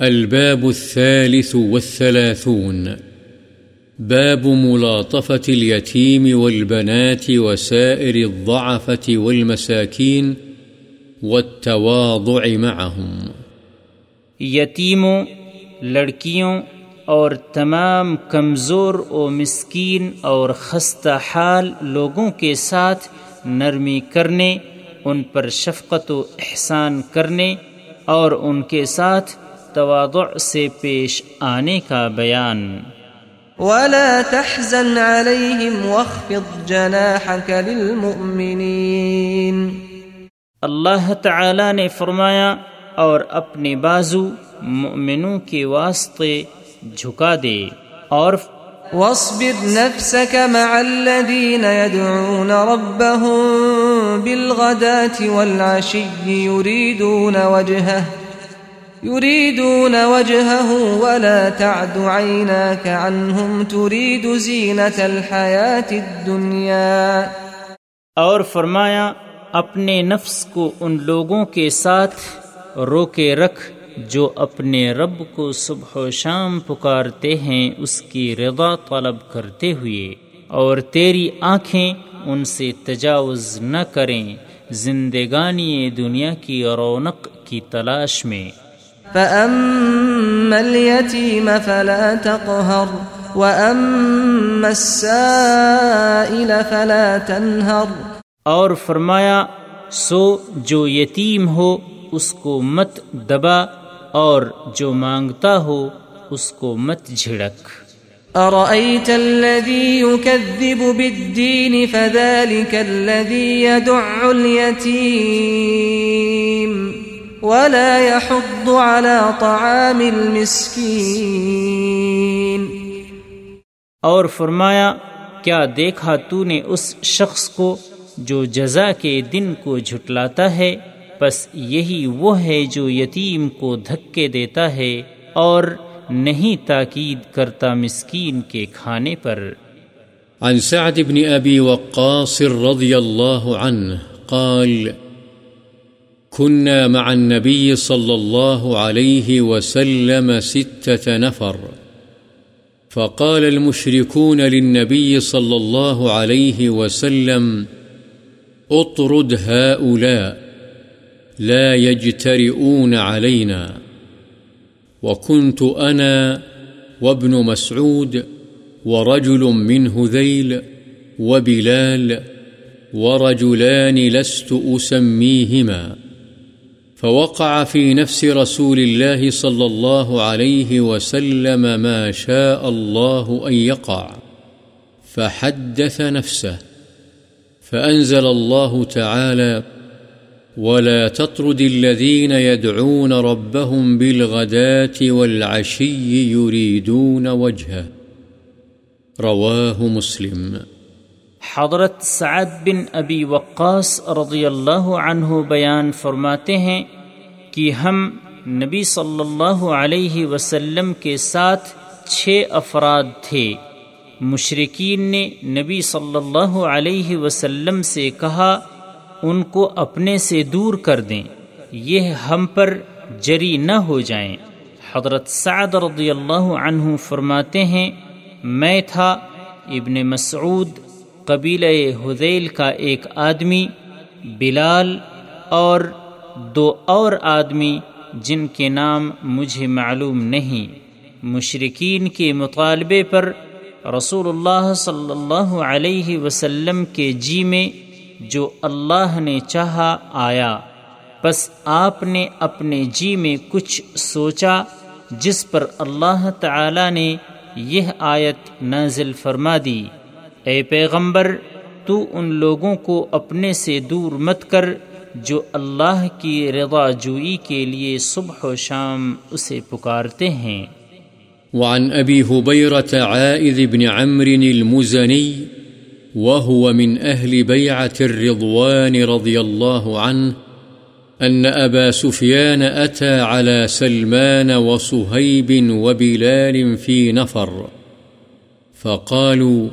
الباب الثالث والثلاثون. باب ملاطفة اليتيم والبنات وسائر الضعفة والمساكين والتواضع معهم. یتیموں لڑکیوں اور تمام کمزور و مسکین اور خستہ حال لوگوں کے ساتھ نرمی کرنے، ان پر شفقت و احسان کرنے اور ان کے ساتھ تواضع سے پیش آنے کا بیان۔ ولا تحزن عليهم واخفض جناحك للمؤمنين۔ اللہ تعالی نے فرمایا اور اپنے بازو مؤمنوں کے واسطے جھکا دے۔ اور واصبر نفسك مع الذين يدعون ربهم بالغداة والعشي يريدون وجهه۔ يريدون وجهه ولا تعد عيناك عنهم تريد زينة الحياة الدنيا. اور فرمایا، اپنے نفس کو ان لوگوں کے ساتھ روکے رکھ جو اپنے رب کو صبح و شام پکارتے ہیں، اس کی رضا طلب کرتے ہوئے۔ اور تیری آنکھیں ان سے تجاوز نہ کریں، زندگانی دنیا کی رونق کی تلاش میں۔ فأما اليتيم فلا تقهر وأما السائل فلا تنهر اور فرمایا سو جو یتیم ہو اس کو مت دبا اور جو مانگتا ہو اس کو مت جھڑک۔ أرأيت الذي يكذب بالدين فذلك الذي يدع اليتيم ولا يحض على طعام المسكين۔ اور فرمایا کیا دیکھا تو نے اس شخص کو جو جزا کے دن کو جھٹلاتا ہے؟ بس یہی وہ ہے جو یتیم کو دھکے دیتا ہے اور نہیں تاکید کرتا مسکین کے کھانے پر۔ عن سعد بن أبي وقاص رضي الله عنه قال كنا مع النبي صلى الله عليه وسلم ستة نفر. فقال المشركون للنبي صلى الله عليه وسلم، اطرد هؤلاء، لا يجترئون علينا. وكنت أنا وابن مسعود ورجل من هذيل وبلال ورجلان لست أسميهما. فوقع في نفس رسول الله صلى الله عليه وسلم ما شاء الله أن يقع. فحدث نفسه. فأنزل الله تعالى ولا تطرد الذين يدعون ربهم بالغداة والعشي يريدون وجهه. رواه مسلم. حضرت سعد بن ابی وقاص رضی اللہ عنہ بیان فرماتے ہیں کہ ہم نبی صلی اللہ علیہ وسلم کے ساتھ چھ افراد تھے۔ مشرقین نے نبی صلی اللہ علیہ وسلم سے کہا، ان کو اپنے سے دور کر دیں، یہ ہم پر جری نہ ہو جائیں۔ حضرت سعد رضی اللہ عنہ فرماتے ہیں، میں تھا، ابن مسعود قبیلہ حذیل کا ایک آدمی، بلال، اور دو اور آدمی جن کے نام مجھے معلوم نہیں۔ مشرقین کے مطالبے پر رسول اللہ صلی اللہ علیہ وسلم کے جی میں جو اللہ نے چاہا آیا۔ بس آپ نے اپنے جی میں کچھ سوچا جس پر اللہ تعالی نے یہ آیت نازل فرما دی۔ اے پیغمبر، تو ان لوگوں کو اپنے سے دور مت کر جو اللہ کی رضا جوئی کے لیے صبح و شام اسے پکارتے ہیں۔ وعن أبي هبيرة عائذ بن عمرو المزني وهو من أهل بيعة الرضوان رضي الله عنه أن أبا سفيان أتى على سلمان وصهيب وبلال في نفر، فقالوا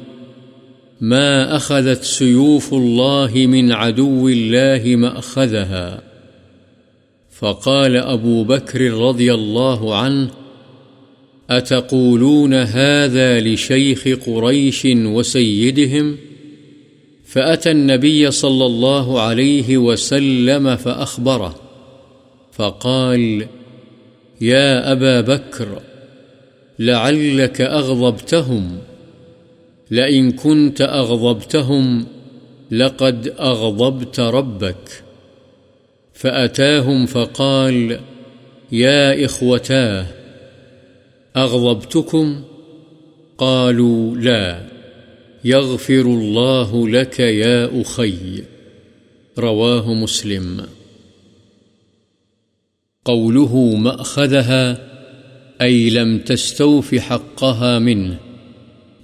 ما أخذت سيوف الله من عدو الله مأخذها فقال أبو بكر رضي الله عنه أتقولون هذا لشيخ قريش وسيدهم فأتى النبي صلى الله عليه وسلم فأخبره فقال يا أبا بكر لعلك أغضبتهم لئن كنت أغضبتهم لقد أغضبت ربك. فأتاهم فقال، يا إخوتاه أغضبتكم؟ قالوا، لا، يغفر الله لك يا أخي. رواه مسلم. قوله مأخذها، أي لم تستوف حقها منه.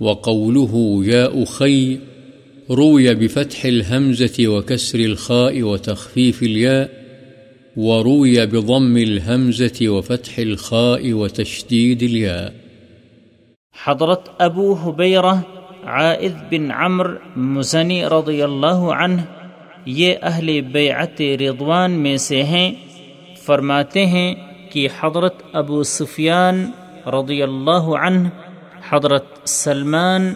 وقوله يا أخي روي بفتح الهمزة وكسر الخاء وتخفيف الياء، وروي بضم الهمزة وفتح الخاء وتشديد الياء. حضرت ابو حبیرہ عائد بن عمر مزنی رضی اللہ عنہ، یہ اہل بیعت رضوان میں سے ہیں، فرماتے ہیں کہ حضرت ابو سفیان رضی اللہ عنہ حضرت سلمان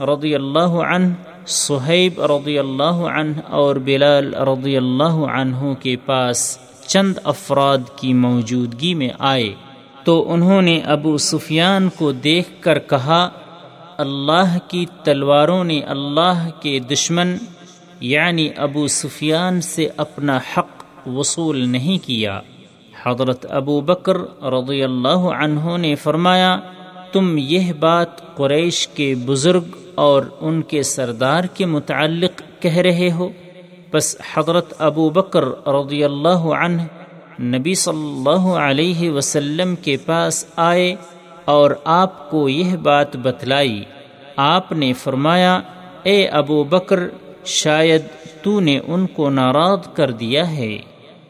رضی اللہ عنہ صہیب رضی اللہ عنہ اور بلال رضی اللہ عنہ کے پاس چند افراد کی موجودگی میں آئے۔ تو انہوں نے ابو سفیان کو دیکھ کر کہا، اللہ کی تلواروں نے اللہ کے دشمن یعنی ابو سفیان سے اپنا حق وصول نہیں کیا۔ حضرت ابو بکر رضی اللہ عنہ نے فرمایا تم یہ بات قریش کے بزرگ اور ان کے سردار کے متعلق کہہ رہے ہو؟ بس حضرت ابو بکر رضی اللہ عنہ نبی صلی اللہ علیہ وسلم کے پاس آئے اور آپ کو یہ بات بتلائی۔ آپ نے فرمایا، اے ابو بکر، شاید تو نے ان کو ناراض کر دیا ہے۔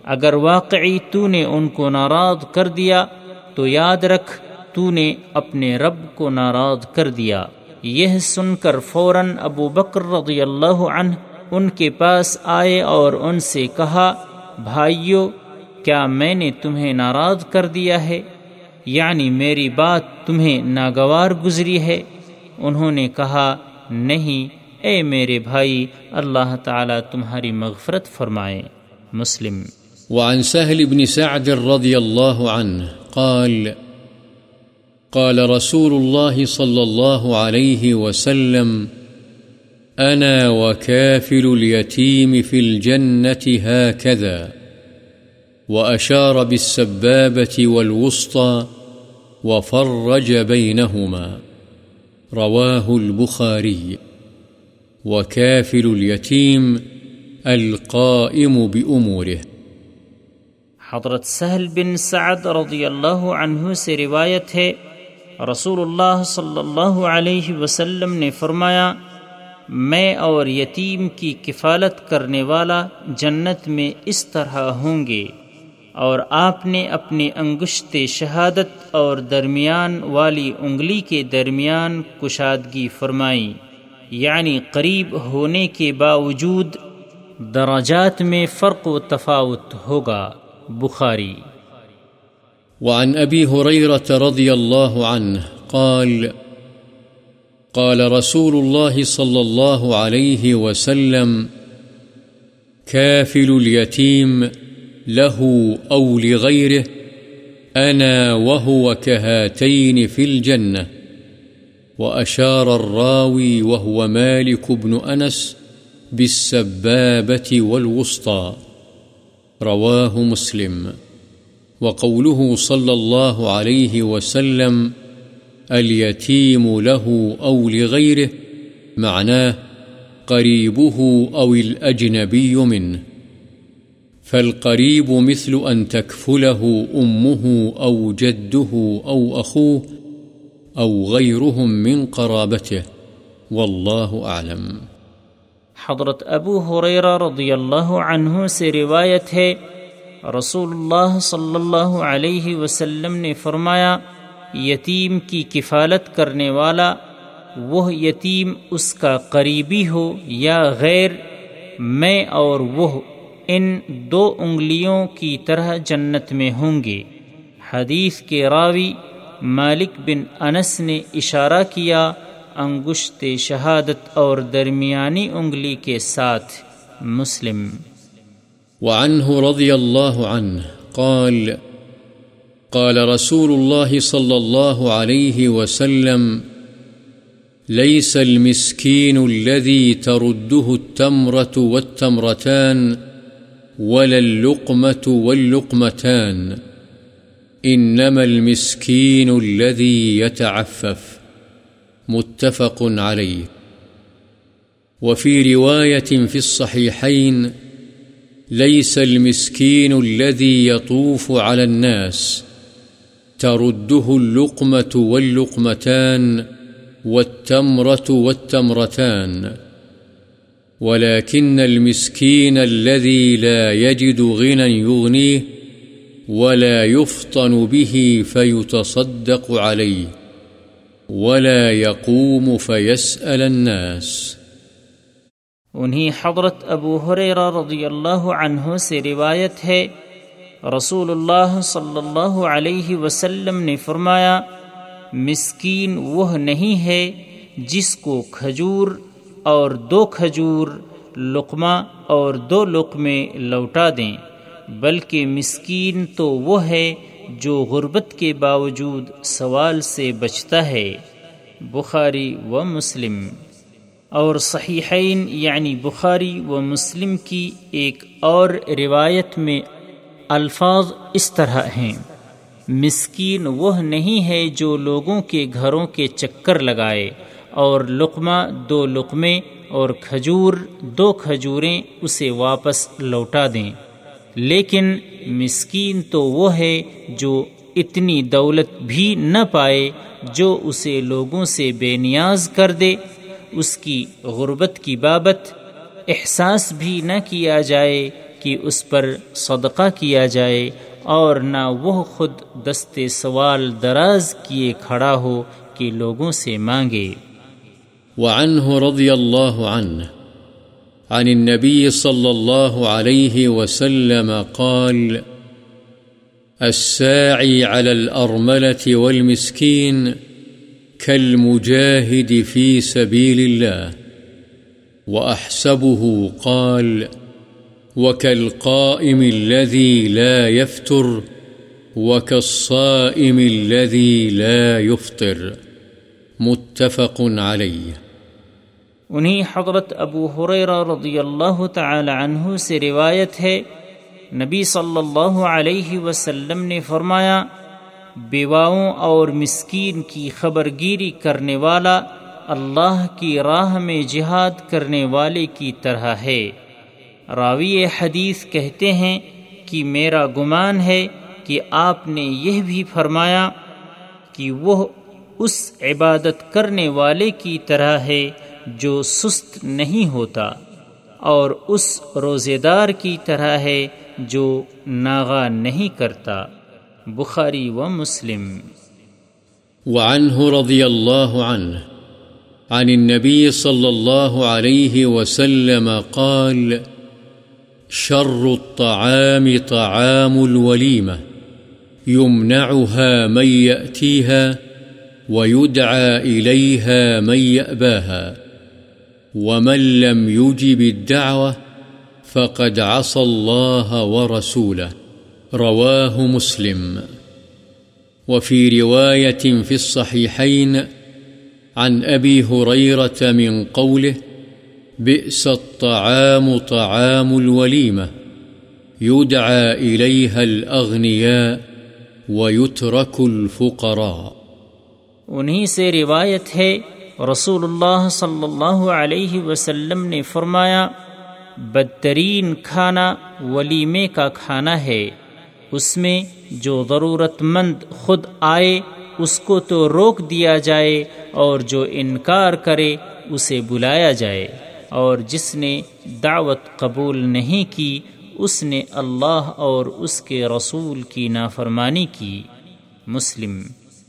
اگر واقعی تو نے ان کو ناراض کر دیا، تو یاد رکھ تو نے اپنے رب کو ناراض کر دیا۔ یہ سن کر فوراً ابو بکر رضی اللہ عنہ ان کے پاس آئے اور ان سے کہا، بھائیو، کیا میں نے تمہیں ناراض کر دیا ہے؟ یعنی میری بات تمہیں ناگوار گزری ہے؟ انہوں نے کہا، نہیں، اے میرے بھائی، اللہ تعالی تمہاری مغفرت فرمائے۔ مسلم۔ وعن سهل بن سعد رضي الله عنه قال قال رسول الله صلى الله عليه وسلم، أنا وكافل اليتيم في الجنة هكذا، وأشار بالسبابة والوسطى وفرج بينهما. رواه البخاري. وكافل اليتيم القائم بأموره. حضرت سہل بن سعد رضی اللہ عنہ سے روایت ہے رسول اللہ صلی اللہ علیہ وسلم نے فرمایا میں اور یتیم کی کفالت کرنے والا جنت میں اس طرح ہوں گے اور آپ نے اپنی انگشت شہادت اور درمیان والی انگلی کے درمیان کشادگی فرمائی یعنی قریب ہونے کے باوجود درجات میں فرق و تفاوت ہوگا۔ بخاری وعن أبي هريرة رضي الله عنه قال قال رسول الله صلى الله عليه وسلم، كافل اليتيم له أو لغيره، أنا وهو كهاتين في الجنة. وأشار الراوي وهو مالك بن أنس بالسبابة والوسطى، رواه مسلم. وقوله صلى الله عليه وسلم اليتيم له أو لغيره معناه قريبه أو الأجنبي منه، فالقريب مثل أن تكفله أمه أو جده أو أخوه أو غيرهم من قرابته، والله أعلم. حضرت ابو حریرہ رضی اللہ عنہ سے روایت ہے رسول اللہ صلی اللہ علیہ وسلم نے فرمایا، یتیم کی کفالت کرنے والا، وہ یتیم اس کا قریبی ہو یا غیر، میں اور وہ ان دو انگلیوں کی طرح جنت میں ہوں گے۔ حدیث کے راوی مالک بن انس نے اشارہ کیا، انگشت شہادت اور درمیانی انگلی کے ساتھ مسلم۔ وعنه رضي الله عنه قال قال رسول الله صلى الله عليه وسلم، ليس المسكين الذي ترده التمرة والتمرتان ولا اللقمة واللقمتان، إنما المسكين الذي يتعفف. متفق عليه. وفي رواية في الصحيحين ليس المسكين الذي يطوف على الناس، ترده اللقمة واللقمتان والتمرة والتمرتان، ولكن المسكين الذي لا يجد غنى يغنيه ولا يفطن به فيتصدق عليه، ولا يقوم فيسأل الناس. انہیں حضرت ابو حریرہ رضی اللہ عنہ سے روایت ہے۔ رسول اللہ صلی اللہ علیہ وسلم نے فرمایا، مسکین وہ نہیں ہے جس کو کھجور اور دو کھجور، لقمہ اور دو لقمے لوٹا دیں، بلکہ مسکین تو وہ ہے جو غربت کے باوجود سوال سے بچتا ہے۔ بخاری و مسلم۔ اور صحیحین یعنی بخاری و مسلم کی ایک اور روایت میں الفاظ اس طرح ہیں۔ مسکین وہ نہیں ہے جو لوگوں کے گھروں کے چکر لگائے اور لقمہ دو لقمے اور کھجور دو کھجوریں اسے واپس لوٹا دیں۔ لیکن مسکین تو وہ ہے جو اتنی دولت بھی نہ پائے جو اسے لوگوں سے بے نیاز کر دے اس کی غربت کی بابت احساس بھی نہ کیا جائے کہ اس پر صدقہ کیا جائے اور نہ وہ خود دست سوال دراز کیے کھڑا ہو کہ لوگوں سے مانگے۔ وعنه رضي الله عنه عن النبي صلى الله عليه وسلم قال الساعي على الأرملة والمسكين كالمجاهد في سبيل الله، وأحسبه قال وكالقائم الذي لا يفتر، وكالصائم الذي لا يفطر. متفق عليه. انہیں حضرت ابو حریرہ رضی اللہ تعالی عنہ سے روایت ہے، نبی صلی اللہ علیہ وسلم نے فرمایا بیواؤں اور مسکین کی خبر گیری کرنے والا اللہ کی راہ میں جہاد کرنے والے کی طرح ہے۔ راوی حدیث کہتے ہیں کہ میرا گمان ہے کہ آپ نے یہ بھی فرمایا کہ وہ اس عبادت کرنے والے کی طرح ہے جو سست نہیں ہوتا اور اس روزے دار کی طرح ہے جو ناغا نہیں کرتا۔ بخاری و مسلم وعنه رضي الله عنه عن النبي صلى الله عليه وسلم قال، شر الطعام طعام الوليمة يمنعها من يأتيها ويدعى إليها من يأباها ومن لم يجب الدعوة فقد عصى الله ورسوله رواه مسلم. وفي رواية في الصحيحين عن أبي هريرة من قوله بئس الطعام طعام الوليمة، يدعى إليها الأغنياء ويترك الفقراء. انہی سے روایت ہے، رسول اللہ صلی اللہ علیہ وسلم نے فرمایا، بدترین کھانا ولیمے کا کھانا ہے۔ اس میں جو ضرورت مند خود آئے، اس کو تو روک دیا جائے اور جو انکار کرے، اسے بلایا جائے۔ اور جس نے دعوت قبول نہیں کی، اس نے اللہ اور اس کے رسول کی نافرمانی کی۔ مسلم۔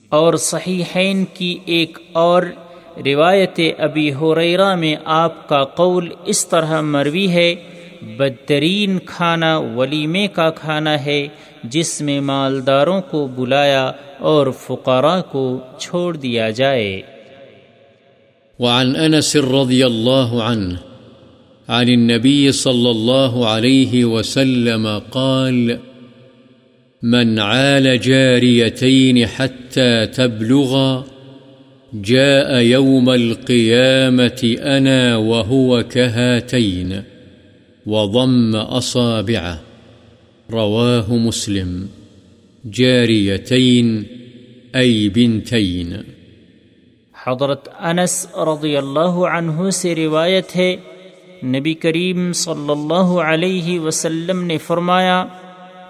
اور صحیحین کی ایک اور روایت ابی حریرہ میں آپ کا قول اس طرح مروی ہے بدترین کھانا ولیمے کا کھانا ہے، جس میں مالداروں کو بلایا اور فقراء کو چھوڑ دیا جائے۔ وعن انس رضی اللہ عنہ، عن النبي صلى الله عليه وسلم قال، من عال جاريتين حتى تبلغا، جاء يوم القيامة أنا وهو كهاتين وضم أصابعه. رواه مسلم. جاريتين، أي بنتين. حضرت انس رضی اللہ عنہ سے روایت ہے، نبی کریم صلی اللہ علیہ وسلم نے فرمایا،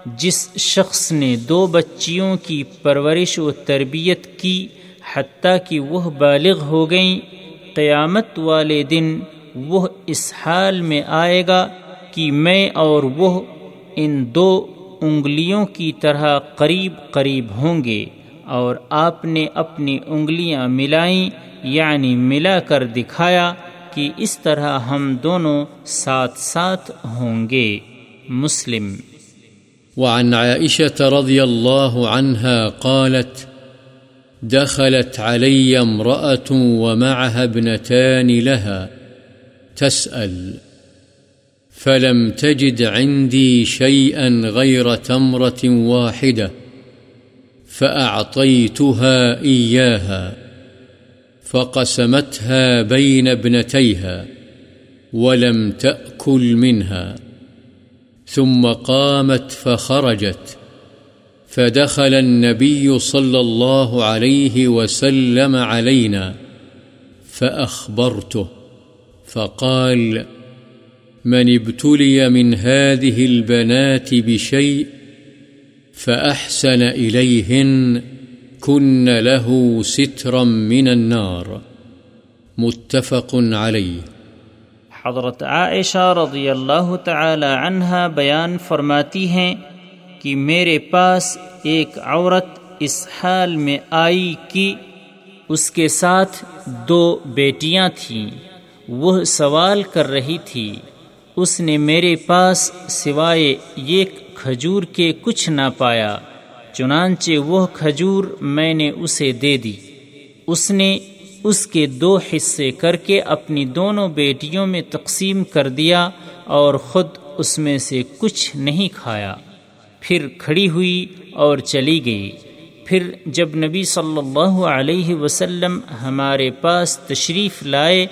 جس شخص نے دو بچیوں کی پرورش و تربیت کی حتیٰ کہ وہ بالغ ہو گئیں، قیامت والے دن وہ اس حال میں آئے گا کہ میں اور وہ ان دو انگلیوں کی طرح قریب قریب ہوں گے اور آپ نے اپنی انگلیاں ملائیں یعنی ملا کر دکھایا کہ اس طرح ہم دونوں ساتھ ساتھ ہوں گے۔ مسلم۔ وعن عائشة رضي الله عنها قالت، دخلت علي امرأة ومعها ابنتان لها، تسأل۔ فلم تجد عندي شيئا غير تمرة واحدة فأعطيتها إياها فقسمتها بين ابنتيها ولم تأكل منها ثم قامت فخرجت فدخل النبي صلى الله عليه وسلم علينا فأخبرته فقال فقال من ابتلي من هذه البنات بشيء فأحسن إليهن كن له سترا من النار. متفق عليه. حضرت عائشہ رضی اللہ تعالی عنہ بیان فرماتی ہیں کہ میرے پاس ایک عورت اس حال میں آئی کہ اس کے ساتھ دو بیٹیاں تھیں۔ وہ سوال کر رہی تھی۔ اس نے میرے پاس سوائے ایک کھجور کے کچھ نہ پایا، چنانچہ وہ کھجور میں نے اسے دے دی۔ اس نے اس کے دو حصے کر کے اپنی دونوں بیٹیوں میں تقسیم کر دیا اور خود اس میں سے کچھ نہیں کھایا۔ پھر کھڑی ہوئی اور چلی گئی۔ پھر جب نبی صلی اللہ علیہ وسلم ہمارے پاس تشریف لائے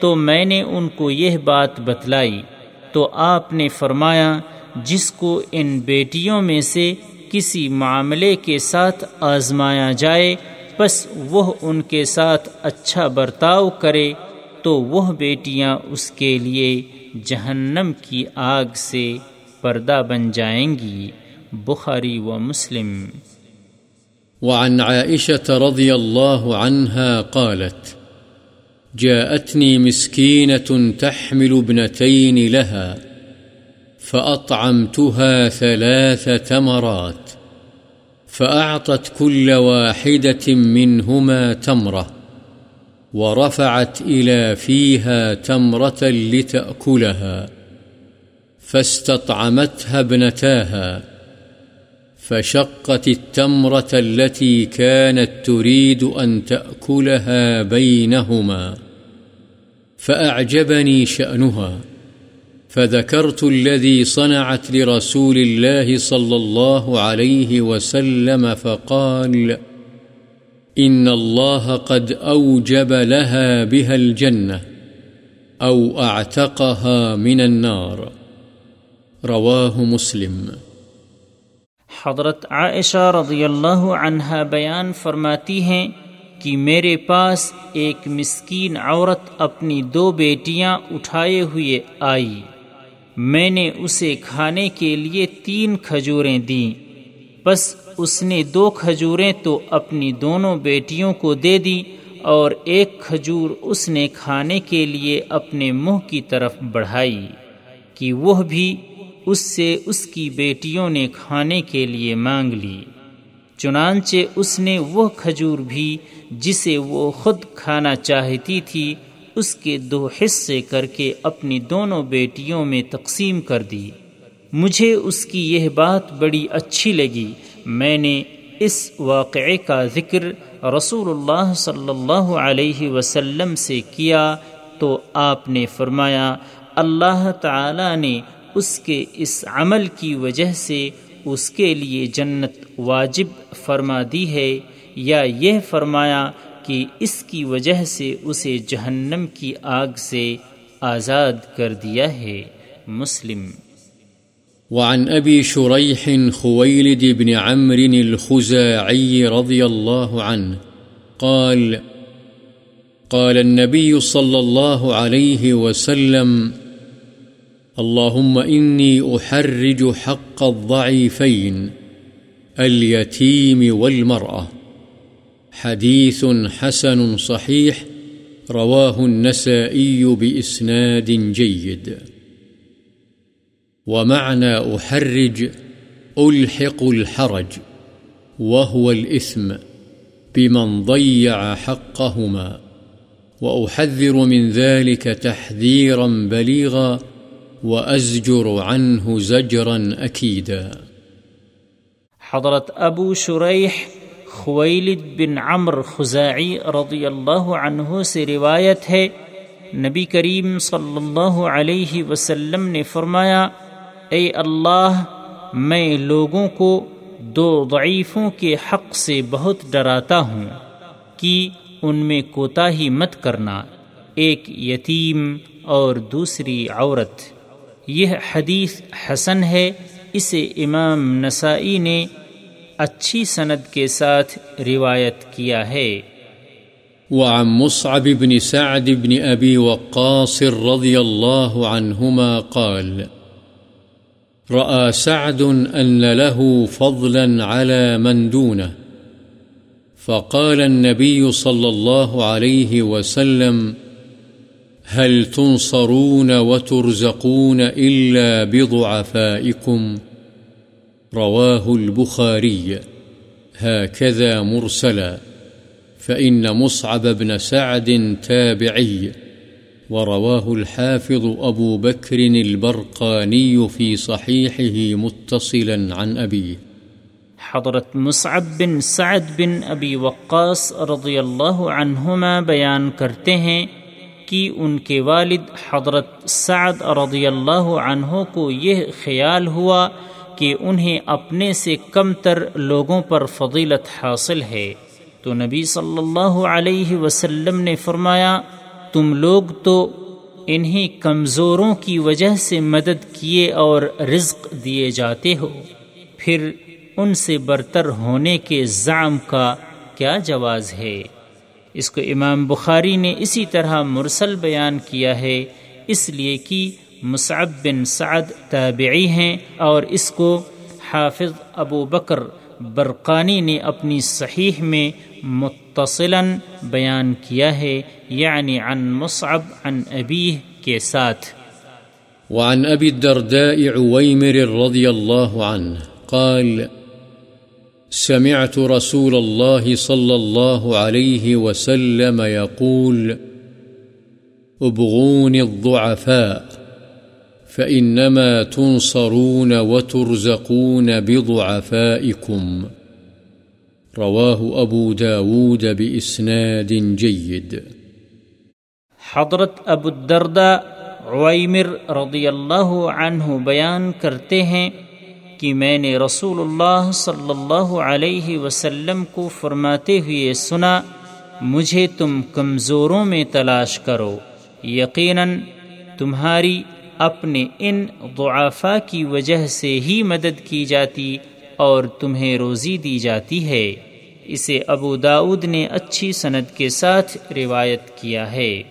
تو میں نے ان کو یہ بات بتلائی۔ تو آپ نے فرمایا، جس کو ان بیٹیوں میں سے کسی معاملے کے ساتھ آزمایا جائے بس وہ ان کے ساتھ اچھا برتاؤ کرے، تو وہ بیٹیاں اس کے لیے جہنم کی آگ سے پردہ بن جائیں گی۔ بخاری و مسلم۔ وعن عائشة رضي الله عنها قالت جاءتني مسكينة تحمل ابنتين لها، فأطعمتها ثلاث تمرات فأعطت كل واحدة منهما تمرة، ورفعت إلى فيها تمرة لتأكلها، فاستطعمتها ابنتاها. فشقت التمرة التي كانت تريد أن تأكلها بينهما، فأعجبني شأنها، فذكرت الذي صنعت لرسول الله صلى الله عليه وسلم فقال إن الله قد أوجب لها بها الجنة أو أعتقها من النار. رواه مسلم. حضرت عائشہ رضی اللہ عنہ بیان فرماتی ہیں کہ میرے پاس ایک مسکین عورت اپنی دو بیٹیاں اٹھائے ہوئے آئی۔ میں نے اسے کھانے کے لیے تین کھجوریں دیں۔ بس اس نے دو کھجوریں تو اپنی دونوں بیٹیوں کو دے دی اور ایک کھجور اس نے کھانے کے لیے اپنے منہ کی طرف بڑھائی کہ وہ بھی اس سے اس کی بیٹیوں نے کھانے کے لیے مانگ لی۔ چنانچہ اس نے وہ کھجور بھی جسے وہ خود کھانا چاہتی تھی، اس کے دو حصے کر کے اپنی دونوں بیٹیوں میں تقسیم کر دی۔ مجھے اس کی یہ بات بڑی اچھی لگی۔ میں نے اس واقعے کا ذکر رسول اللہ صلی اللہ علیہ وسلم سے کیا تو آپ نے فرمایا، اللہ تعالی نے اس کے اس عمل کی وجہ سے اس کے لیے جنت واجب فرما دی ہے، یا یہ فرمایا کہ اس کی وجہ سے اسے جہنم کی آگ سے آزاد کر دیا ہے۔ مسلم۔ وعن أبي شريح خويلد بن عمرو الخزاعي رضي الله عنه قال قال النبي صلى الله عليه وسلم اللهم إني أحرج حق الضعيفين، اليتيم والمرأة. حديث حسن صحيح، رواه النسائي بإسناد جيد. ومعنى أحرج، ألحق الحرج، وهو الإثم بمن ضيع حقهما. وأحذر من ذلك تحذيرا بليغا. وأزجر عنه زجرا أكيدا. حضرت ابو شریح خویلد بن عمر خزاعی رضی اللہ عنہ سے روایت ہے، نبی کریم صلی اللہ علیہ وسلم نے فرمایا، اے اللہ، میں لوگوں کو دو ضعیفوں کے حق سے بہت ڈراتا ہوں کہ ان میں کوتا ہی مت کرنا، ایک یتیم اور دوسری عورت۔ یہ حدیث حسن ہے۔ اسے امام نسائی نے اچھی سند کے ساتھ روایت کیا ہے۔ وعن مصعب بن سعد بن أبي وقاص رضي الله عنهما قال، رأى سعد أن له فضلا على من دونه فقال النبي صلى الله عليه وسلم هل تنصرون وترزقون إلا بضعفائكم؟ رواه البخاري. هكذا مرسلا. فإن مصعب بن سعد تابعي. ورواه الحافظ أبو بكر البرقاني في صحيحه متصلا عن أبيه. حضرت مصعب بن سعد بن ابی وقاص رضی اللہ عنہما بیان کرتے ہیں کہ ان کے والد حضرت سعد رضی اللہ عنہ کو یہ خیال ہوا کہ انہیں اپنے سے کم تر لوگوں پر فضیلت حاصل ہے۔ تو نبی صلی اللہ علیہ وسلم نے فرمایا، تم لوگ تو انہیں کمزوروں کی وجہ سے مدد کیے اور رزق دیے جاتے ہو۔ پھر ان سے برتر ہونے کے زعم کا کیا جواز ہے؟ اس کو امام بخاری نے اسی طرح مرسل بیان کیا ہے، اس لیے کہ مصعب بن سعد تابعی ہیں اور اس کو حافظ ابو بکر برقانی نے اپنی صحیح میں متصلا بیان کیا ہے یعنی عن مصعب، عن ابیہ کے ساتھ۔ وعن أبي الدرداء عويمر رضي الله عنه قال سمعت رسول الله صلى الله عليه وسلم يقول ابغون الضعفاء، فإنما تنصرون وترزقون بضعفائكم. رواه أبو داود بإسناد جيد. حضرت ابو الدردہ عویمر رضی اللہ عنہ بیان کرتے ہیں کہ میں نے رسول اللہ صلی اللہ علیہ وسلم کو فرماتے ہوئے سنا، مجھے تم کمزوروں میں تلاش کرو، یقیناً تمہاری اپنے ان ضعفا کی وجہ سے ہی مدد کی جاتی اور تمہیں روزی دی جاتی ہے۔ اسے ابو داود نے اچھی سند کے ساتھ روایت کیا ہے۔